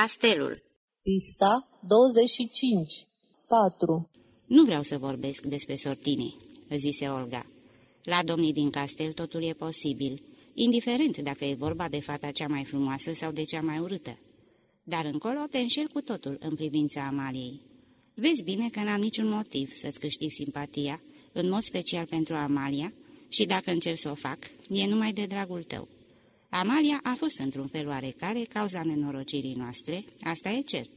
Castelul Pista 25 4 Nu vreau să vorbesc despre sortini, zise Olga. La domnii din castel totul e posibil, indiferent dacă e vorba de fata cea mai frumoasă sau de cea mai urâtă. Dar încolo te înșel cu totul în privința Amaliei. Vezi bine că n-am niciun motiv să-ți câștig simpatia, în mod special pentru Amalia, și dacă încerc să o fac, e numai de dragul tău. Amalia a fost într-un fel oarecare cauza nenorocirii noastre, asta e cert.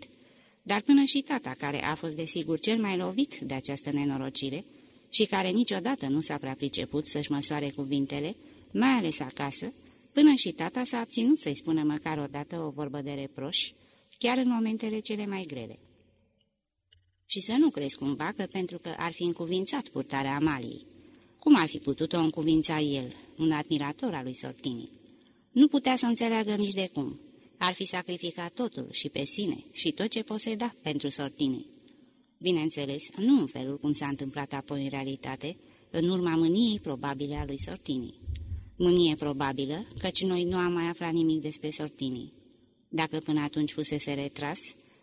Dar până și tata, care a fost desigur cel mai lovit de această nenorocire și care niciodată nu s-a prea priceput să-și măsoare cuvintele, mai ales acasă, până și tata s-a abținut să-i spună măcar o dată o vorbă de reproș, chiar în momentele cele mai grele. Și să nu crezi cumva că pentru că ar fi încuvințat purtarea Amaliei. Cum ar fi putut-o încuvința el, un admirator al lui Sortini? Nu putea să înțeleagă nici de cum. Ar fi sacrificat totul și pe sine și tot ce poseda pentru Sortini. Bineînțeles, nu în felul cum s-a întâmplat apoi în realitate, în urma mâniei probabile a lui Sortini. Mânie probabilă, căci noi nu am mai aflat nimic despre Sortini. Dacă până atunci fusese retras,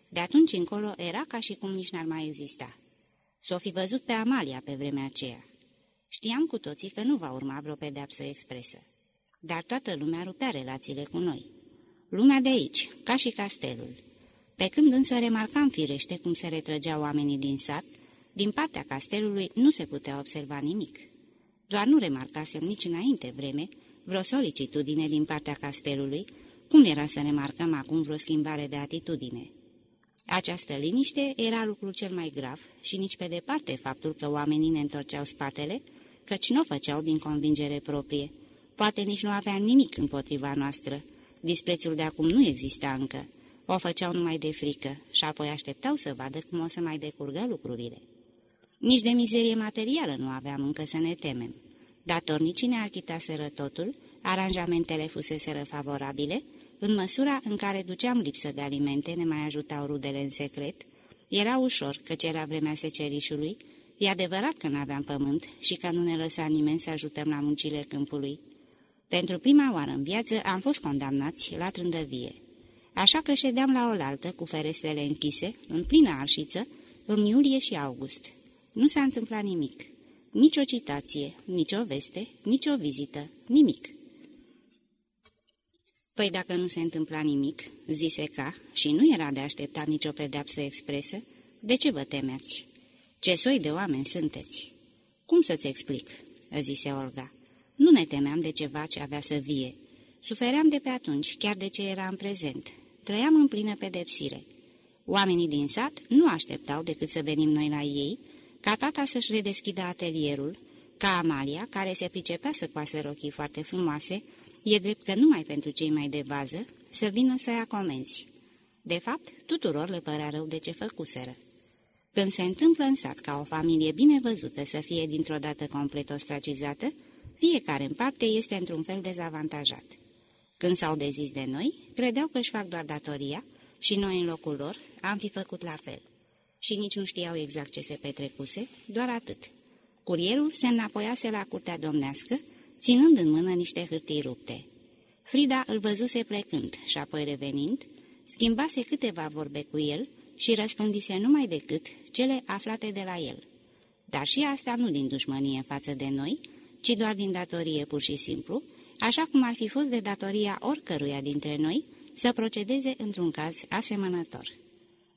de atunci încolo era ca și cum nici n-ar mai exista. S-o fi văzut pe Amalia pe vremea aceea. Știam cu toții că nu va urma vreo pedeapsă expresă. Dar toată lumea rupea relațiile cu noi. Lumea de aici, ca și castelul. Pe când însă remarcam firește cum se retrăgeau oamenii din sat, din partea castelului nu se putea observa nimic. Doar nu remarcasem nici înainte vreme vreo solicitudine din partea castelului, cum era să remarcăm acum vreo schimbare de atitudine. Această liniște era lucrul cel mai grav și nici pe departe faptul că oamenii ne întorceau spatele, căci nu o făceau din convingere proprie. Poate nici nu aveam nimic împotriva noastră. Disprețul de acum nu exista încă. O făceau numai de frică și apoi așteptau să vadă cum o să mai decurgă lucrurile. Nici de mizerie materială nu aveam încă să ne temem. Datornicii ne achitaseră totul, aranjamentele fuseseră favorabile, în măsura în care duceam lipsă de alimente, ne mai ajutau rudele în secret, era ușor, căci era vremea secerișului, e adevărat că nu aveam pământ și că nu ne lăsa nimeni să ajutăm la muncile câmpului. Pentru prima oară în viață am fost condamnați la trândăvie. Așa că ședeam la oaltă, cu ferestrele închise, în plină arșiță, în iulie și august. Nu s-a întâmplat nimic. Nici o citație, nici o veste, nici o vizită, nimic. Păi dacă nu se întâmpla nimic, zise ca, și nu era de așteptat nicio pedeapsă expresă, de ce vă temeați? Ce soi de oameni sunteți? Cum să-ți explic? zise Olga. Nu ne temeam de ceva ce avea să vie. Sufeream de pe atunci, chiar de ce era în prezent. Trăiam în plină pedepsire. Oamenii din sat nu așteptau decât să venim noi la ei, ca tata să-și redeschidă atelierul, ca Amalia, care se pricepea să coasă rochii foarte frumoase, e drept că numai pentru cei mai de bază, să vină să ia comenzi. De fapt, tuturor le părea rău de ce făcuseră. Când se întâmplă în sat ca o familie bine văzută să fie dintr-o dată complet ostracizată, fiecare în parte este într-un fel dezavantajat. Când s-au dezis de noi, credeau că își fac doar datoria și noi în locul lor am fi făcut la fel. Și nici nu știau exact ce se petrecuse, doar atât. Curierul se înapoiase la curtea domnească, ținând în mână niște hârtii rupte. Frida îl văzuse plecând și apoi revenind, schimbase câteva vorbe cu el și răspândise numai decât cele aflate de la el. Dar și asta nu din dușmănie față de noi, ci doar din datorie pur și simplu, așa cum ar fi fost de datoria oricăruia dintre noi să procedeze într-un caz asemănător.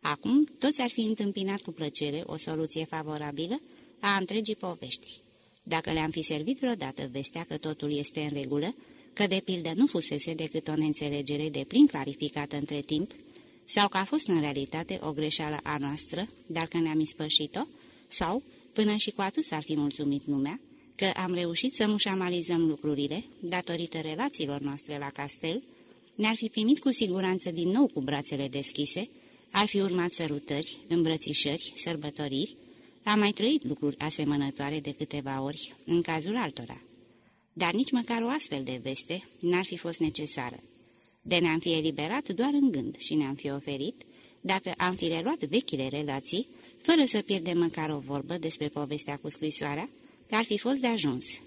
Acum, toți ar fi întâmpinat cu plăcere o soluție favorabilă a întregii povești. Dacă le-am fi servit vreodată vestea că totul este în regulă, că de pildă nu fusese decât o neînțelegere de plin clarificată între timp, sau că a fost în realitate o greșeală a noastră, dar că ne-am ispășit-o, sau, până și cu atât s-ar fi mulțumit lumea, că am reușit să mușamalizăm lucrurile, datorită relațiilor noastre la castel, ne-ar fi primit cu siguranță din nou cu brațele deschise, ar fi urmat sărutări, îmbrățișări, sărbătoriri, am mai trăit lucruri asemănătoare de câteva ori, în cazul altora. Dar nici măcar o astfel de veste n-ar fi fost necesară. De ne-am fi eliberat doar în gând și ne-am fi oferit, dacă am fi reluat vechile relații, fără să pierdem măcar o vorbă despre povestea cu scrisoarea, ar fi fost de ajuns.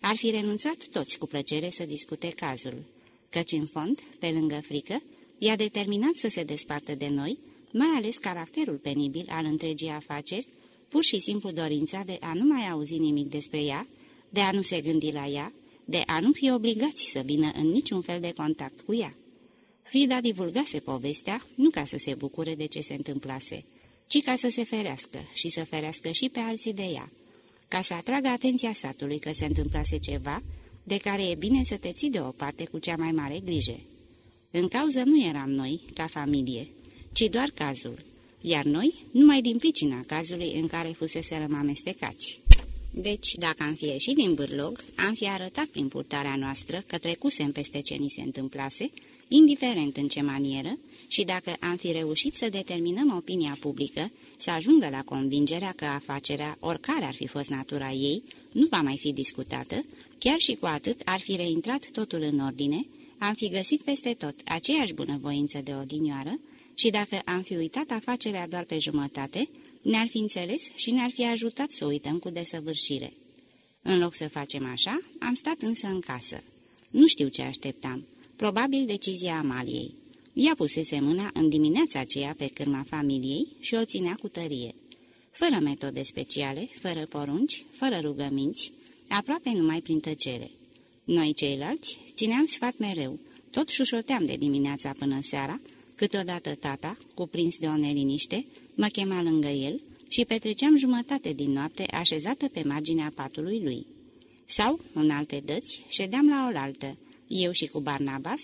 Ar fi renunțat toți cu plăcere să discute cazul, căci în fond, pe lângă frică, i-a determinat să se despartă de noi, mai ales caracterul penibil al întregii afaceri, pur și simplu dorința de a nu mai auzi nimic despre ea, de a nu se gândi la ea, de a nu fi obligați să vină în niciun fel de contact cu ea. Frida divulgase povestea nu ca să se bucure de ce se întâmplase, ci ca să se ferească și să ferească și pe alții de ea, ca să atragă atenția satului că se întâmplase ceva de care e bine să te ții deoparte cu cea mai mare grijă. În cauză nu eram noi, ca familie, ci doar cazul, iar noi numai din pricina cazului în care fuseserăm amestecați. Deci, dacă am fi ieșit din bârlog, am fi arătat prin purtarea noastră că trecusem peste ce ni se întâmplase, indiferent în ce manieră, și dacă am fi reușit să determinăm opinia publică să ajungă la convingerea că afacerea, oricare ar fi fost natura ei, nu va mai fi discutată, chiar și cu atât ar fi reintrat totul în ordine, am fi găsit peste tot aceeași bunăvoință de odinioară și dacă am fi uitat afacerea doar pe jumătate, ne-ar fi înțeles și ne-ar fi ajutat să uităm cu desăvârșire. În loc să facem așa, am stat însă în casă. Nu știu ce așteptam. Probabil decizia Amaliei. Ea pusese mâna în dimineața aceea pe cârma familiei și o ținea cu tărie. Fără metode speciale, fără porunci, fără rugăminți, aproape numai prin tăcere. Noi ceilalți țineam sfat mereu, tot șușoteam de dimineața până seara, câteodată tata, cuprins de o neliniște, mă chema lângă el și petreceam jumătate din noapte așezată pe marginea patului lui. Sau, în alte dăți, ședeam la oaltă, eu și cu Barnabas,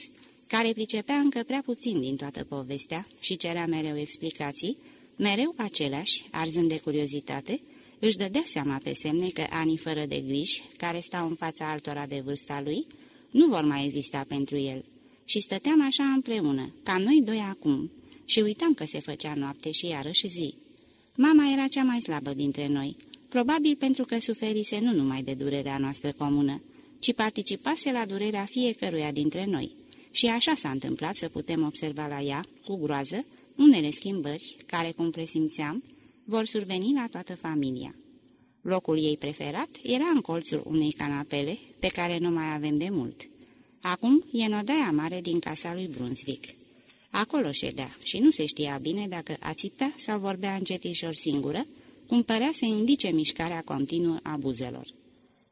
care pricepea încă prea puțin din toată povestea și cerea mereu explicații, mereu aceleași, arzând de curiozitate, își dădea seama pe semne că anii fără de griji, care stau în fața altora de vârsta lui, nu vor mai exista pentru el. Și stăteam așa împreună, ca noi doi acum, și uitam că se făcea noapte și iarăși zi. Mama era cea mai slabă dintre noi, probabil pentru că suferise nu numai de durerea noastră comună, ci participase la durerea fiecăruia dintre noi. Și așa s-a întâmplat să putem observa la ea, cu groază, unele schimbări care, cum presimțeam, vor surveni la toată familia. Locul ei preferat era în colțul unei canapele, pe care nu mai avem de mult. Acum e în odaia mare din casa lui Brunswick. Acolo ședea și nu se știa bine dacă ațipea sau vorbea încetișor singură, cum părea să indice mișcarea continuă a buzelor.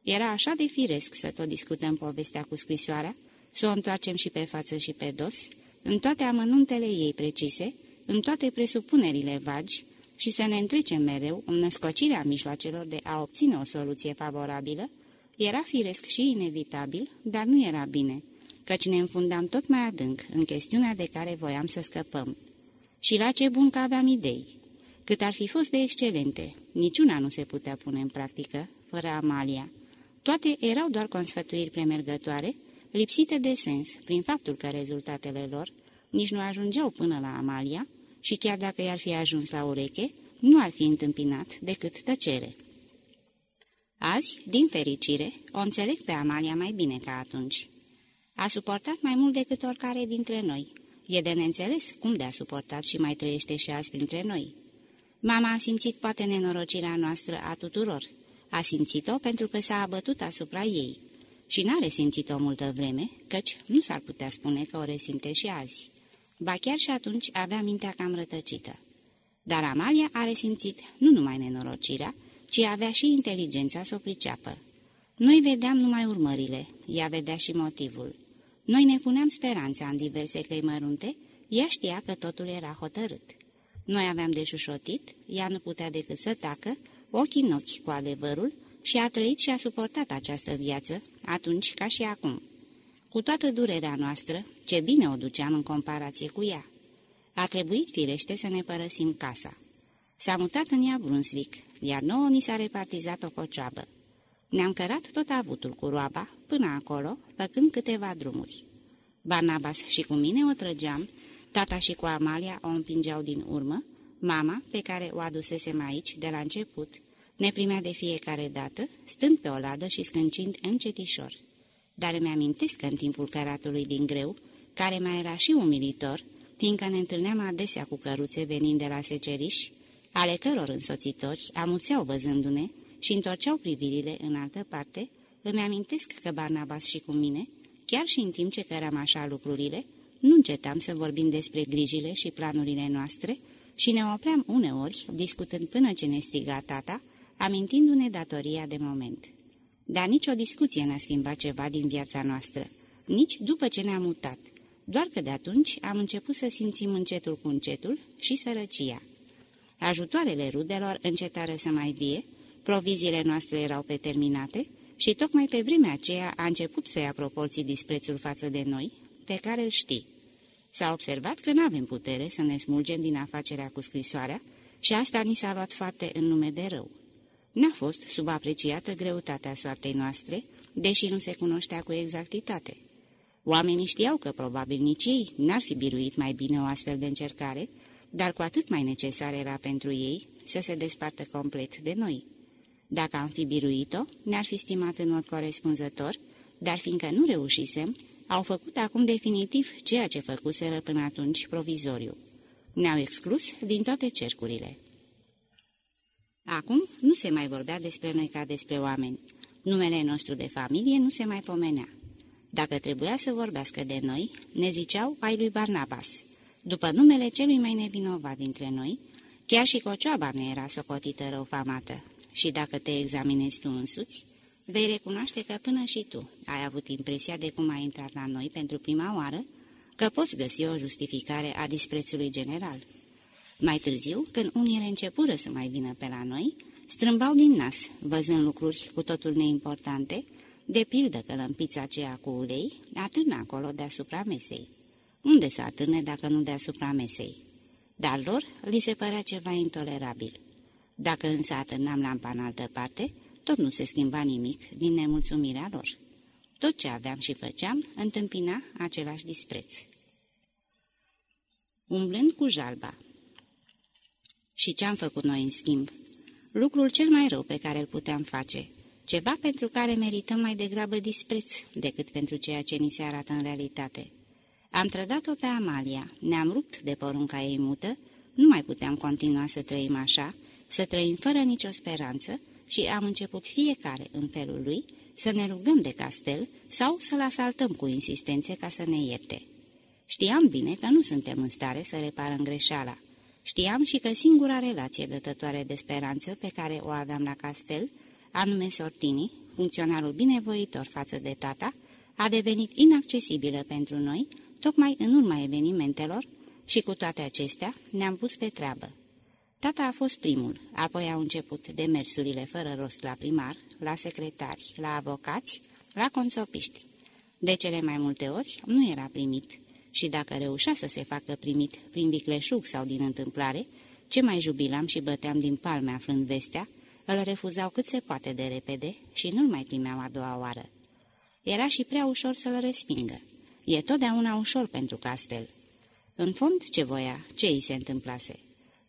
Era așa de firesc să tot discutăm povestea cu scrisoarea, să o întoarcem și pe față și pe dos, în toate amănuntele ei precise, în toate presupunerile vagi și să ne întrecem mereu în născocirea mijloacelor de a obține o soluție favorabilă, era firesc și inevitabil, dar nu era bine, căci ne înfundam tot mai adânc în chestiunea de care voiam să scăpăm. Și la ce bun că aveam idei! Cât ar fi fost de excelente, niciuna nu se putea pune în practică, fără Amalia. Toate erau doar consfătuiri premergătoare, lipsite de sens, prin faptul că rezultatele lor nici nu ajungeau până la Amalia și chiar dacă i-ar fi ajuns la ureche, nu ar fi întâmpinat decât tăcere. Azi, din fericire, o înțeleg pe Amalia mai bine ca atunci. A suportat mai mult decât oricare dintre noi. E de neînțeles cum de a suportat și mai trăiește și azi printre noi. Mama a simțit poate nenorocirea noastră a tuturor. A simțit-o pentru că s-a abătut asupra ei. Și n-a resimțit-o multă vreme, căci nu s-ar putea spune că o resimte și azi. Ba chiar și atunci avea mintea cam rătăcită. Dar Amalia a resimțit nu numai nenorocirea, ci avea și inteligența să o priceapă. Noi vedeam numai urmările, ea vedea și motivul. Noi ne puneam speranța în diverse căi mărunte, ea știa că totul era hotărât. Noi aveam de șușotit, ea nu putea decât să tacă, ochii în ochi cu adevărul, și a trăit și a suportat această viață, atunci ca și acum. Cu toată durerea noastră, ce bine o duceam în comparație cu ea. A trebuit, firește, să ne părăsim casa. S-a mutat în ea Brunswick, iar nouă ni s-a repartizat o cocioabă. Ne-am cărat tot avutul cu roaba, până acolo, făcând câteva drumuri. Barnabas și cu mine o trăgeam, tata și cu Amalia o împingeau din urmă, mama, pe care o adusesem aici de la început, ne primea de fiecare dată, stând pe o ladă și scâncind încetișor. Dar îmi amintesc că în timpul căratului din greu, care mai era și umilitor, fiindcă ne întâlneam adesea cu căruțe venind de la seceriși, ale căror însoțitori amuțeau văzându-ne și întorceau privirile în altă parte, îmi amintesc că Barnabas și cu mine, chiar și în timp ce căram așa lucrurile, nu încetam să vorbim despre grijile și planurile noastre și ne opream uneori, discutând până ce ne striga tata, amintindu-ne datoria de moment. Dar nicio discuție n-a schimbat ceva din viața noastră, nici după ce ne-am mutat, doar că de atunci am început să simțim încetul cu încetul și sărăcia. Ajutoarele rudelor încetară să mai vie, proviziile noastre erau preterminate și tocmai pe vremea aceea a început să ia proporții disprețul față de noi, pe care îl știi. S-a observat că nu avem putere să ne smulgem din afacerea cu scrisoarea și asta ni s-a luat foarte în nume de rău. N-a fost subapreciată greutatea soartei noastre, deși nu se cunoștea cu exactitate. Oamenii știau că probabil nici ei n-ar fi biruit mai bine o astfel de încercare, dar cu atât mai necesar era pentru ei să se despartă complet de noi. Dacă am fi biruit-o, ne-ar fi stimat în mod corespunzător, dar fiindcă nu reușisem, au făcut acum definitiv ceea ce făcuseră până atunci provizoriu. Ne-au exclus din toate cercurile. Acum nu se mai vorbea despre noi ca despre oameni. Numele nostru de familie nu se mai pomenea. Dacă trebuia să vorbească de noi, ne ziceau ai lui Barnabas, după numele celui mai nevinovat dintre noi, chiar și cocioaba ne era socotită răufamată. Și dacă te examinezi tu însuți, vei recunoaște că până și tu ai avut impresia de cum ai intrat la noi pentru prima oară, că poți găsi o justificare a disprețului general. Mai târziu, când unii reîncepură să mai vină pe la noi, strâmbau din nas, văzând lucruri cu totul neimportante, de pildă că lămpița aceea cu ulei atârnă acolo deasupra mesei. Unde să atârne dacă nu deasupra mesei? Dar lor li se părea ceva intolerabil. Dacă însă atârnam lampa în altă parte, tot nu se schimba nimic din nemulțumirea lor. Tot ce aveam și făceam întâmpina același dispreț. Umblând cu jalba Și ce-am făcut noi în schimb? Lucrul cel mai rău pe care îl puteam face, ceva pentru care merităm mai degrabă dispreț decât pentru ceea ce ni se arată în realitate. Am trădat-o pe Amalia, ne-am rupt de porunca ei mută, nu mai puteam continua să trăim așa, să trăim fără nicio speranță și am început fiecare în felul lui să ne rugăm de castel sau să-l asaltăm cu insistențe ca să ne ierte. Știam bine că nu suntem în stare să reparăm greșeala. Știam și că singura relație dătătoare de speranță pe care o aveam la castel, anume Sortini, funcționarul binevoitor față de tata, a devenit inaccesibilă pentru noi, tocmai în urma evenimentelor, și cu toate acestea ne-am pus pe treabă. Tata a fost primul, apoi au început demersurile fără rost la primar, la secretari, la avocați, la consopiști. De cele mai multe ori nu era primit și dacă reușea să se facă primit prin vicleșug sau din întâmplare, ce mai jubilam și băteam din palme aflând vestea, îl refuzau cât se poate de repede și nu-l mai primeau a doua oară. Era și prea ușor să-l respingă. E totdeauna ușor pentru castel. În fond, ce voia, ce îi se întâmplase?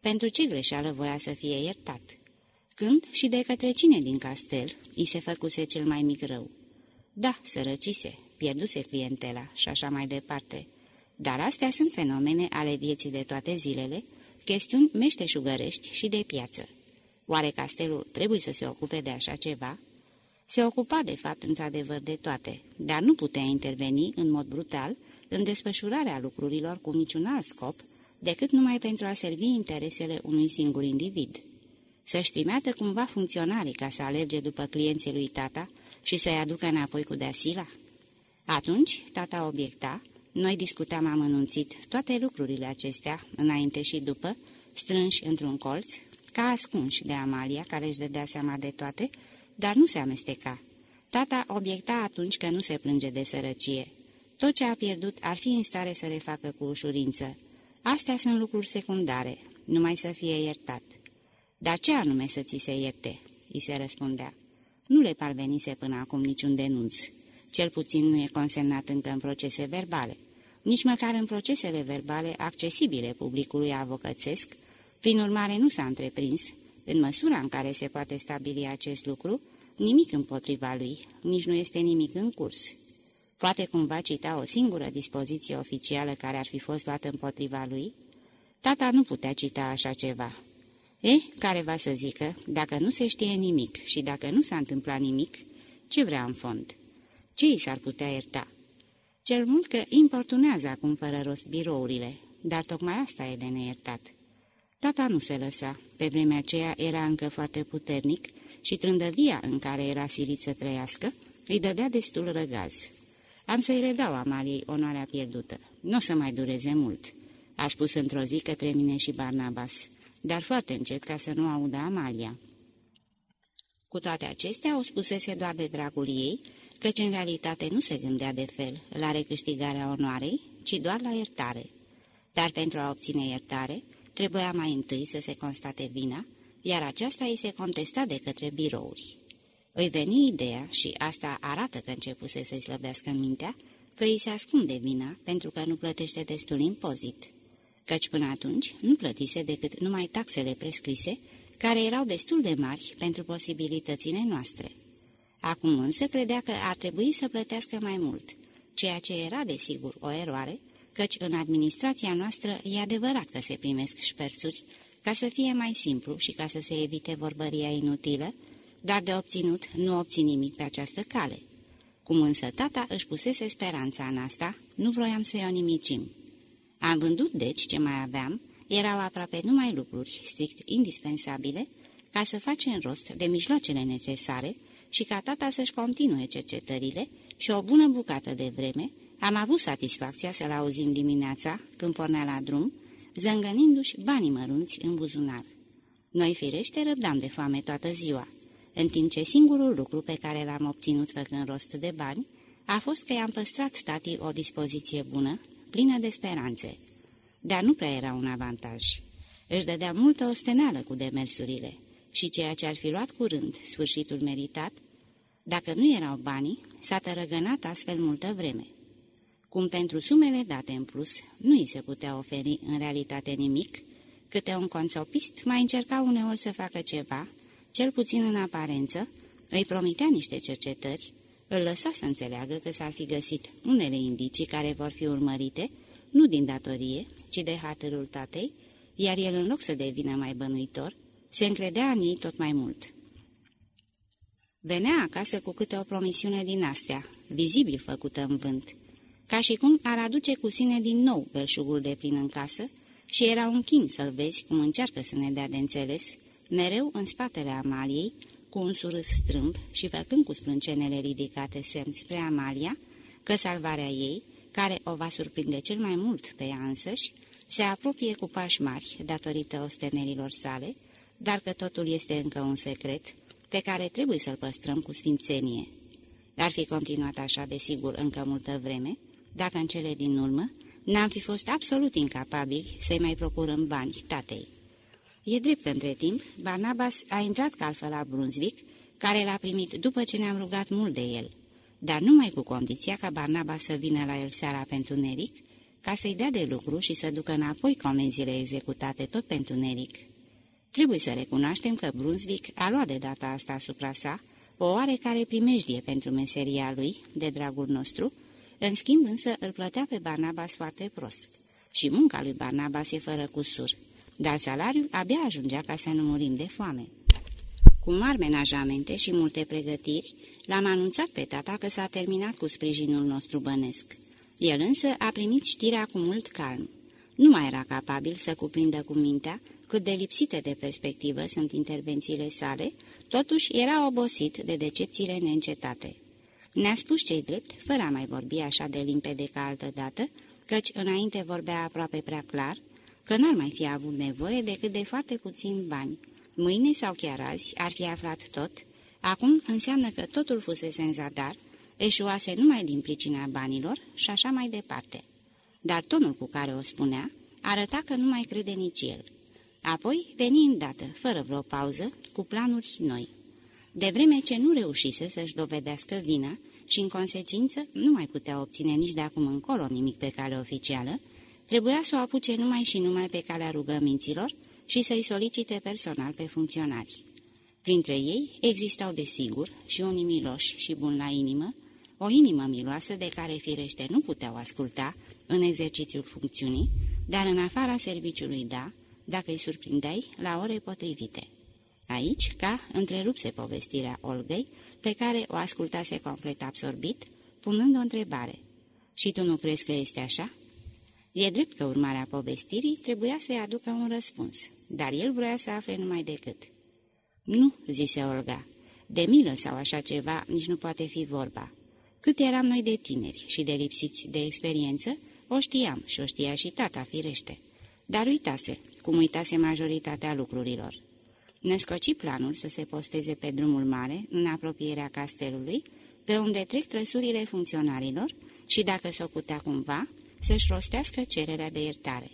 Pentru ce greșeală voia să fie iertat. Când și de către cine din castel îi se făcuse cel mai mic rău. Da, sărăcise, pierduse clientela și așa mai departe. Dar astea sunt fenomene ale vieții de toate zilele, chestiuni meșteșugărești și de piață. Oare castelul trebuie să se ocupe de așa ceva? Se ocupa de fapt într-adevăr de toate, dar nu putea interveni în mod brutal în desfășurarea lucrurilor cu niciun alt scop, decât numai pentru a servi interesele unui singur individ. Să-și trimeată cumva funcționarii ca să alerge după clienții lui tata și să-i aducă înapoi cu deasila? Atunci, tata obiecta, noi discutam amănunțit toate lucrurile acestea, înainte și după, strânși într-un colț, ca ascunși de Amalia, care își dădea seama de toate, dar nu se amesteca. Tata obiecta atunci că nu se plânge de sărăcie. Tot ce a pierdut ar fi în stare să refacă cu ușurință. Astea sunt lucruri secundare, numai să fie iertat. Dar ce anume să ți se ierte?" îi se răspundea. Nu le parvenise până acum niciun denunț. Cel puțin nu e consemnat încă în procese verbale. Nici măcar în procesele verbale accesibile publicului avocățesc, prin urmare nu s-a întreprins, în măsura în care se poate stabili acest lucru, nimic împotriva lui, nici nu este nimic în curs. Poate cumva cita o singură dispoziție oficială care ar fi fost luată împotriva lui? Tata nu putea cita așa ceva. E, care va să zică, dacă nu se știe nimic și dacă nu s-a întâmplat nimic, ce vrea în fond? Ce i s-ar putea ierta? Cel mult că importunează acum fără rost birourile, dar tocmai asta e de neiertat. Tata nu se lăsa, pe vremea aceea era încă foarte puternic și trândăvia în care era silit să trăiască îi dădea destul răgaz. Am să-i redau Amaliei onoarea pierdută. Nu o să mai dureze mult, a spus într-o zi către mine și Barnabas, dar foarte încet ca să nu audă Amalia. Cu toate acestea o spusese doar de dragul ei, căci în realitate nu se gândea de fel la recâștigarea onoarei, ci doar la iertare. Dar pentru a obține iertare, trebuia mai întâi să se constate vina, iar aceasta îi se contesta de către birouri. Îi veni ideea, și asta arată că începuse să-i slăbească mintea, că îi se ascunde vina pentru că nu plătește destul impozit, căci până atunci nu plătise decât numai taxele prescrise, care erau destul de mari pentru posibilitățile noastre. Acum însă credea că ar trebui să plătească mai mult, ceea ce era desigur o eroare, căci în administrația noastră e adevărat că se primesc șperțuri, ca să fie mai simplu și ca să se evite vorbăria inutilă, dar de obținut nu obțin nimic pe această cale. Cum însă tata își pusese speranța în asta, nu vroiam să-i o nimicim. Am vândut deci ce mai aveam, erau aproape numai lucruri strict indispensabile ca să facem rost de mijloacele necesare și ca tata să-și continue cercetările și o bună bucată de vreme am avut satisfacția să-l auzim dimineața, când pornea la drum, zângănindu-și banii mărunți în buzunar. Noi, firește, răbdam de foame toată ziua, în timp ce singurul lucru pe care l-am obținut făcând rost de bani a fost că i-am păstrat tatii o dispoziție bună, plină de speranțe. Dar nu prea era un avantaj. Își dădea multă ostenală cu demersurile și ceea ce ar fi luat curând, sfârșitul meritat, dacă nu erau banii, s-a tărăgănat astfel multă vreme. Cum pentru sumele date în plus nu îi se putea oferi în realitate nimic, câte un consopist mai încerca uneori să facă ceva, cel puțin în aparență, îi promitea niște cercetări, îl lăsa să înțeleagă că s-ar fi găsit unele indicii care vor fi urmărite, nu din datorie, ci de hatărul tatei, iar el, în loc să devină mai bănuitor, se încredea în ei tot mai mult. Venea acasă cu câte o promisiune din astea, vizibil făcută în vânt, ca și cum ar aduce cu sine din nou belșugul de plin în casă și era un chin să-l vezi cum încearcă să ne dea de înțeles, mereu în spatele Amaliei, cu un surâs strâmb și făcând cu sprâncenele ridicate semn spre Amalia, că salvarea ei, care o va surprinde cel mai mult pe ea însăși, se apropie cu pași mari datorită ostenerilor sale, dar că totul este încă un secret pe care trebuie să-l păstrăm cu sfințenie. Ar fi continuat așa, desigur, încă multă vreme, dacă în cele din urmă n-am fi fost absolut incapabili să-i mai procurăm bani tatei. E drept că între timp Barnabas a intrat calfă la Brunswick, care l-a primit după ce ne-am rugat mult de el, dar numai cu condiția ca Barnabas să vină la el seara pentru Neric, ca să-i dea de lucru și să ducă înapoi comenzile executate tot pentru Neric. Trebuie să recunoaștem că Brunswick a luat de data asta asupra sa o oarecare primejdie pentru meseria lui, de dragul nostru, în schimb însă îl plătea pe Barnabas foarte prost. Și munca lui Barnabas e fără cusur, dar salariul abia ajungea ca să nu murim de foame. Cu mari menajamente și multe pregătiri, l-am anunțat pe tata că s-a terminat cu sprijinul nostru bănesc. El însă a primit știrea cu mult calm. Nu mai era capabil să cuprindă cu mintea cât de lipsite de perspectivă sunt intervențiile sale, totuși era obosit de decepțiile neîncetate. Ne-a spus cei drept, fără a mai vorbi așa de limpede ca altă dată, căci înainte vorbea aproape prea clar, că n-ar mai fi avut nevoie decât de foarte puțini bani. Mâine sau chiar azi ar fi aflat tot, acum înseamnă că totul fusese în zadar, eșuase numai din pricina banilor și așa mai departe. Dar tonul cu care o spunea arăta că nu mai crede nici el. Apoi veni îndată, fără vreo pauză, cu planuri noi. De vreme ce nu reușise să-și dovedească vina și, în consecință, nu mai putea obține nici de acum încolo nimic pe cale oficială, trebuia să o apuce numai și numai pe calea rugăminților și să-i solicite personal pe funcționari. Printre ei existau, desigur, și unii miloși și buni la inimă, o inimă miloasă de care firește nu puteau asculta în exercițiul funcțiunii, dar în afara serviciului da, dacă îi surprindeai la ore potrivite. Aici, ca întrerupse povestirea Olgăi, pe care o ascultase complet absorbit, punând o întrebare. Și tu nu crezi că este așa?" E drept că urmarea povestirii trebuia să-i aducă un răspuns, dar el vrea să afle numai decât. Nu," zise Olga, de milă sau așa ceva nici nu poate fi vorba. Cât eram noi de tineri și de lipsiți de experiență, o știam și o știa și tata, firește. Dar uitase, cum uitase majoritatea lucrurilor. Ne scoci planul să se posteze pe drumul mare, în apropierea castelului, pe unde trec trăsurile funcționarilor și, dacă s-o putea cumva, să-și rostească cererea de iertare.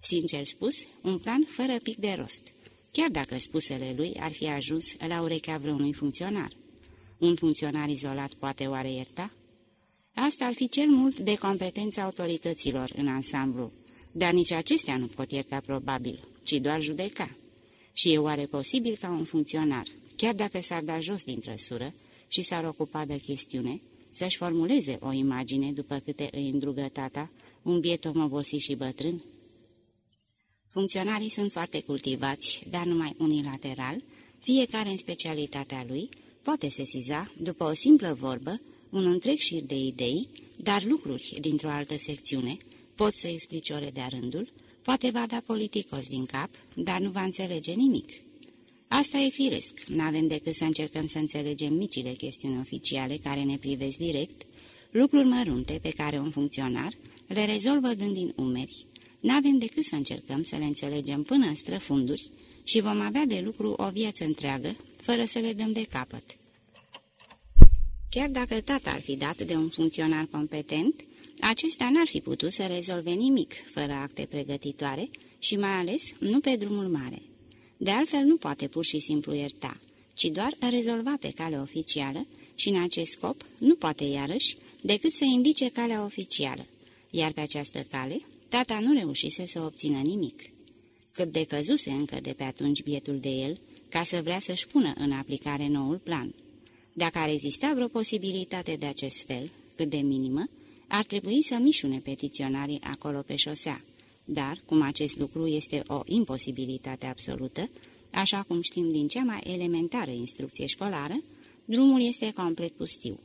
Sincer spus, un plan fără pic de rost, chiar dacă spusele lui ar fi ajuns la urechea vreunui funcționar. Un funcționar izolat poate oare ierta? Asta ar fi cel mult de competența autorităților în ansamblu, dar nici acestea nu pot ierta probabil, ci doar judeca. Și e oare posibil ca un funcționar, chiar dacă s-ar da jos din trăsură și s-ar ocupa de chestiune, să-și formuleze o imagine după câte îi îndrugă tata, un biet om obosit și bătrân? Funcționarii sunt foarte cultivați, dar numai unilateral, fiecare în specialitatea lui, poate sesiza, după o simplă vorbă, un întreg șir de idei, dar lucruri dintr-o altă secțiune, pot să explice ore de rândul, poate va da politicos din cap, dar nu va înțelege nimic. Asta e firesc, n-avem decât să încercăm să înțelegem micile chestiuni oficiale care ne privesc direct, lucruri mărunte pe care un funcționar le rezolvă dând din umeri. N-avem decât să încercăm să le înțelegem până în străfunduri și vom avea de lucru o viață întreagă, fără să le dăm de capăt. Chiar dacă tata ar fi dat de un funcționar competent, acesta n-ar fi putut să rezolve nimic fără acte pregătitoare și mai ales nu pe drumul mare. De altfel nu poate pur și simplu ierta, ci doar rezolva pe cale oficială și în acest scop nu poate iarăși decât să indice calea oficială, iar pe această cale tata nu reușise să obțină nimic. Cât de căzuse încă de pe atunci bietul de el, ca să vrea să-și pună în aplicare noul plan. Dacă ar exista vreo posibilitate de acest fel, cât de minimă, ar trebui să mișune petiționarii acolo pe șosea. Dar, cum acest lucru este o imposibilitate absolută, așa cum știm din cea mai elementară instrucție școlară, drumul este complet pustiu.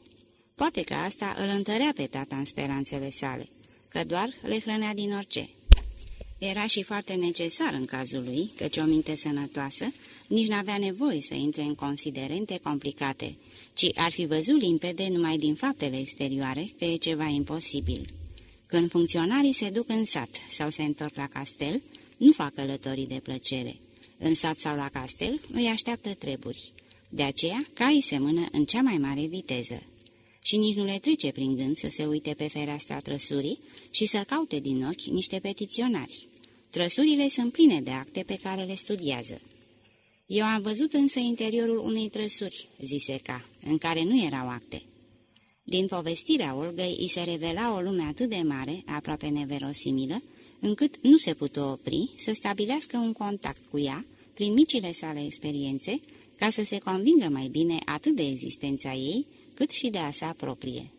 Poate că asta îl întărea pe tata în speranțele sale, că doar le hrănea din orice. Era și foarte necesar în cazul lui, căci o minte sănătoasă nici n-avea nevoie să intre în considerente complicate, ci ar fi văzut limpede numai din faptele exterioare că e ceva imposibil. Când funcționarii se duc în sat sau se întorc la castel, nu fac călătorii de plăcere. În sat sau la castel îi așteaptă treburi. De aceea, caii se mână în cea mai mare viteză. Și nici nu le trece prin gând să se uite pe fereastra trăsurii și să caute din ochi niște petiționari. Trăsurile sunt pline de acte pe care le studiază. Eu am văzut însă interiorul unei trăsuri, zise ca, în care nu erau acte. Din povestirea Olgăi îi se revela o lume atât de mare, aproape neverosimilă, încât nu se putu opri să stabilească un contact cu ea, prin micile sale experiențe, ca să se convingă mai bine atât de existența ei, cât și de a sa proprie.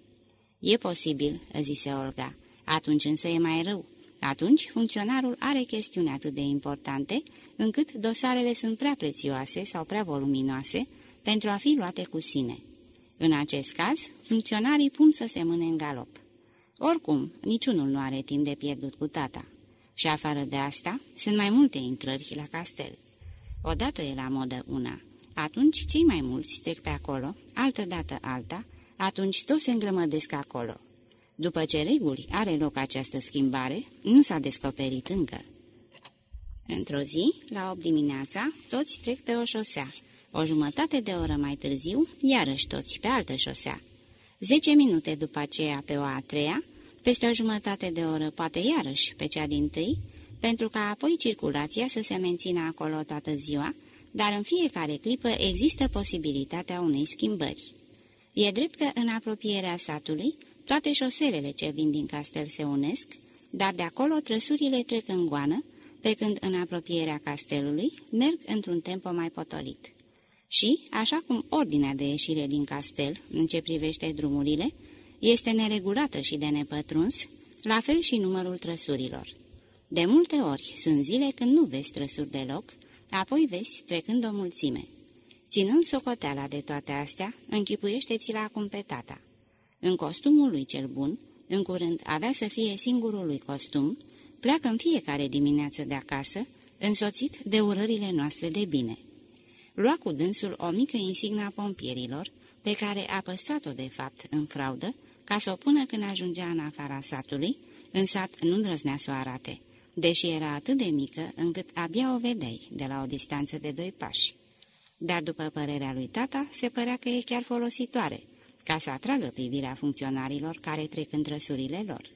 E posibil," zise Olga, atunci însă e mai rău. Atunci funcționarul are chestiuni atât de importante, încât dosarele sunt prea prețioase sau prea voluminoase pentru a fi luate cu sine. În acest caz, funcționarii pun să se mâne în galop. Oricum, niciunul nu are timp de pierdut cu tata. Și afară de asta, sunt mai multe intrări la castel. Odată e la modă una, atunci cei mai mulți trec pe acolo, altă dată alta, atunci toți se îngrămădesc acolo. După ce reguli are loc această schimbare, nu s-a descoperit încă. Într-o zi, la 8 dimineața, toți trec pe o șosea. O jumătate de oră mai târziu, iarăși toți pe altă șosea. Zece minute după aceea pe o a treia, peste o jumătate de oră, poate iarăși pe cea din tâi, pentru ca apoi circulația să se mențină acolo toată ziua, dar în fiecare clipă există posibilitatea unei schimbări. E drept că în apropierea satului, toate șoselele ce vin din castel se unesc, dar de acolo trăsurile trec în goană, pe când în apropierea castelului merg într-un tempo mai potolit. Și, așa cum ordinea de ieșire din castel, în ce privește drumurile, este neregulată și de nepătruns, la fel și numărul trăsurilor. De multe ori sunt zile când nu vezi trăsuri deloc, apoi vezi trecând o mulțime. Ținând socoteala de toate astea, închipuiește-ți-l acum pe tata. În costumul lui cel bun, În curând avea să fie singurul lui costum, pleacă în fiecare dimineață de acasă, însoțit de urările noastre de bine. Lua cu dânsul o mică insigna pompierilor, pe care a păstrat-o de fapt în fraudă, ca să o pună când ajungea în afara satului, în sat nu îndrăznea să o arate, deși era atât de mică încât abia o vedeai de la o distanță de doi pași. Dar după părerea lui tata, se părea că e chiar folositoare, ca să atragă privirea funcționarilor care trec în trăsurile lor.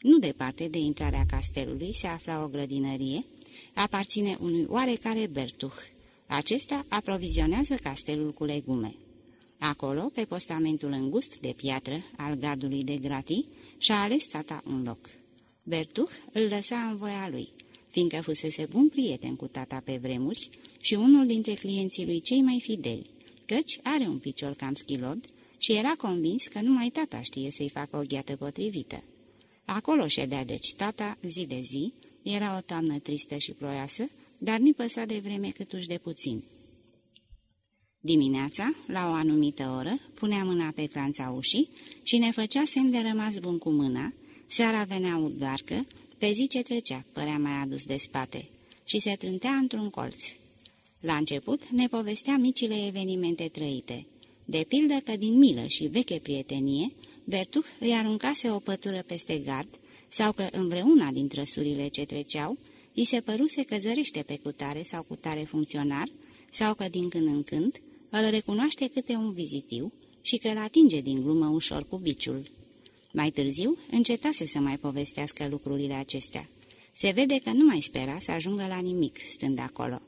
Nu departe de intrarea castelului se afla o grădinărie, aparține unui oarecare Bertuh. Acesta aprovizionează castelul cu legume. Acolo, pe postamentul îngust de piatră al gardului de gratii, și-a ales tata un loc. Bertuh îl lăsa în voia lui, fiindcă fusese bun prieten cu tata pe vremuri și unul dintre clienții lui cei mai fideli, căci are un picior cam schilod și era convins că numai tata știe să-i facă o gheată potrivită. Acolo ședea deci tata zi de zi, era o toamnă tristă și ploioasă, dar nu păsa de vreme câtuși de puțin. Dimineața, la o anumită oră, punea mâna pe clanța ușii și ne făcea semn de rămas bun cu mâna, seara venea udgarcă, pe zi ce trecea, părea mai adus de spate, și se trântea într-un colț. La început ne povestea micile evenimente trăite, de pildă că din milă și veche prietenie, Bertuh îi aruncase o pătură peste gard, sau că în vreuna din trăsurile ce treceau, îi se păruse că zărește pe cutare sau cutare funcționar, sau că din când în când îl recunoaște câte un vizitiu și că îl atinge din glumă ușor cu biciul. Mai târziu încetase să mai povestească lucrurile acestea. Se vede că nu mai spera să ajungă la nimic stând acolo.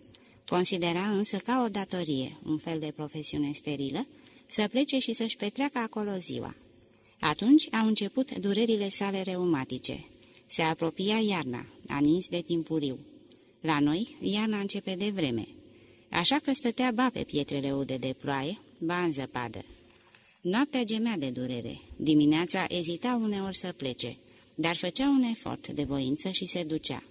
Considera însă ca o datorie, un fel de profesiune sterilă, să plece și să-și petreacă acolo ziua. Atunci au început durerile sale reumatice. Se apropia iarna, a nins de timpuriu. La noi, iarna începe de vreme. Așa că stătea ba pe pietrele ude de ploaie, ba în zăpadă. Noaptea gemea de durere. Dimineața ezita uneori să plece, dar făcea un efort de voință și se ducea.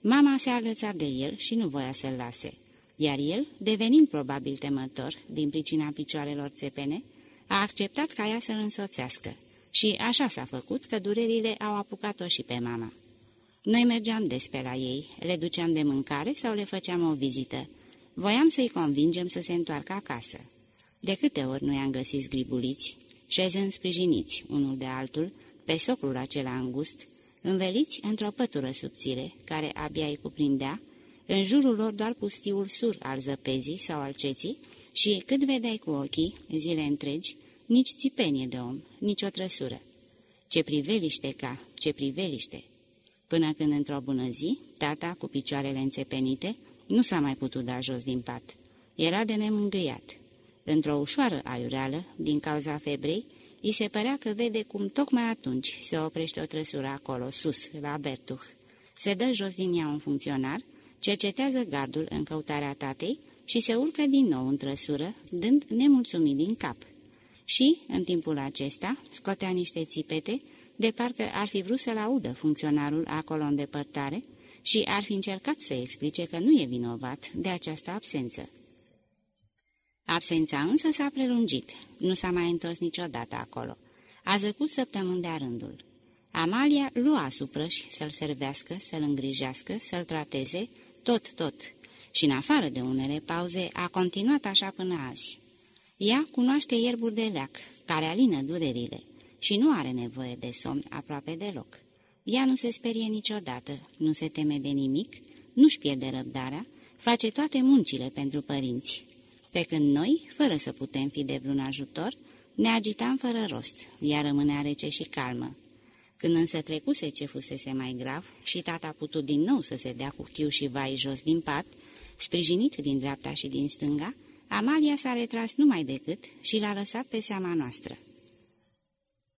Mama se agăța de el și nu voia să-l lase, iar el, devenind probabil temător din pricina picioarelor țepene, a acceptat ca ea să-l însoțească și așa s-a făcut că durerile au apucat-o și pe mama. Noi mergeam des pe la ei, le duceam de mâncare sau le făceam o vizită. Voiam să-i convingem să se întoarcă acasă. De câte ori nu i-am găsit zgribuliți, șezând sprijiniți unul de altul, pe socul acela îngust, înveliți într-o pătură subțire, care abia îi cuprindea, în jurul lor doar pustiul sur al zăpezii sau al ceții și cât vedeai cu ochii, zile întregi, nici țipenie de om, nici o trăsură. Ce priveliște ca, ce priveliște! Până când într-o bună zi, tata, cu picioarele înțepenite, nu s-a mai putut da jos din pat. Era de nemângâiat. Într-o ușoară aiureală, din cauza febrei, îi se părea că vede cum tocmai atunci se oprește o trăsură acolo, sus, la Bertuh. Se dă jos din ea un funcționar, cercetează gardul în căutarea tatei și se urcă din nou în trăsură, dând nemulțumit din cap. Și, în timpul acesta, scotea niște țipete, de parcă ar fi vrut să-l audă funcționarul acolo în depărtare și ar fi încercat să explice că nu e vinovat de această absență. Absența însă s-a prelungit, nu s-a mai întors niciodată acolo. A zăcut săptămâni de rândul. Amalia lua suprăși să-l servească, să-l îngrijească, să-l trateze, tot, tot, și în afară de unele pauze a continuat așa până azi. Ea cunoaște ierburi de leac, care alină durerile, și nu are nevoie de somn aproape deloc. Ea nu se sperie niciodată, nu se teme de nimic, nu-și pierde răbdarea, face toate muncile pentru părinți, pe când noi, fără să putem fi de vreun ajutor, ne agitam fără rost, iar rămânea rece și calmă. Când însă trecuse ce fusese mai grav și tata a putut din nou să se dea cu chiu și vai jos din pat, sprijinit din dreapta și din stânga, Amalia s-a retras numai decât și l-a lăsat pe seama noastră.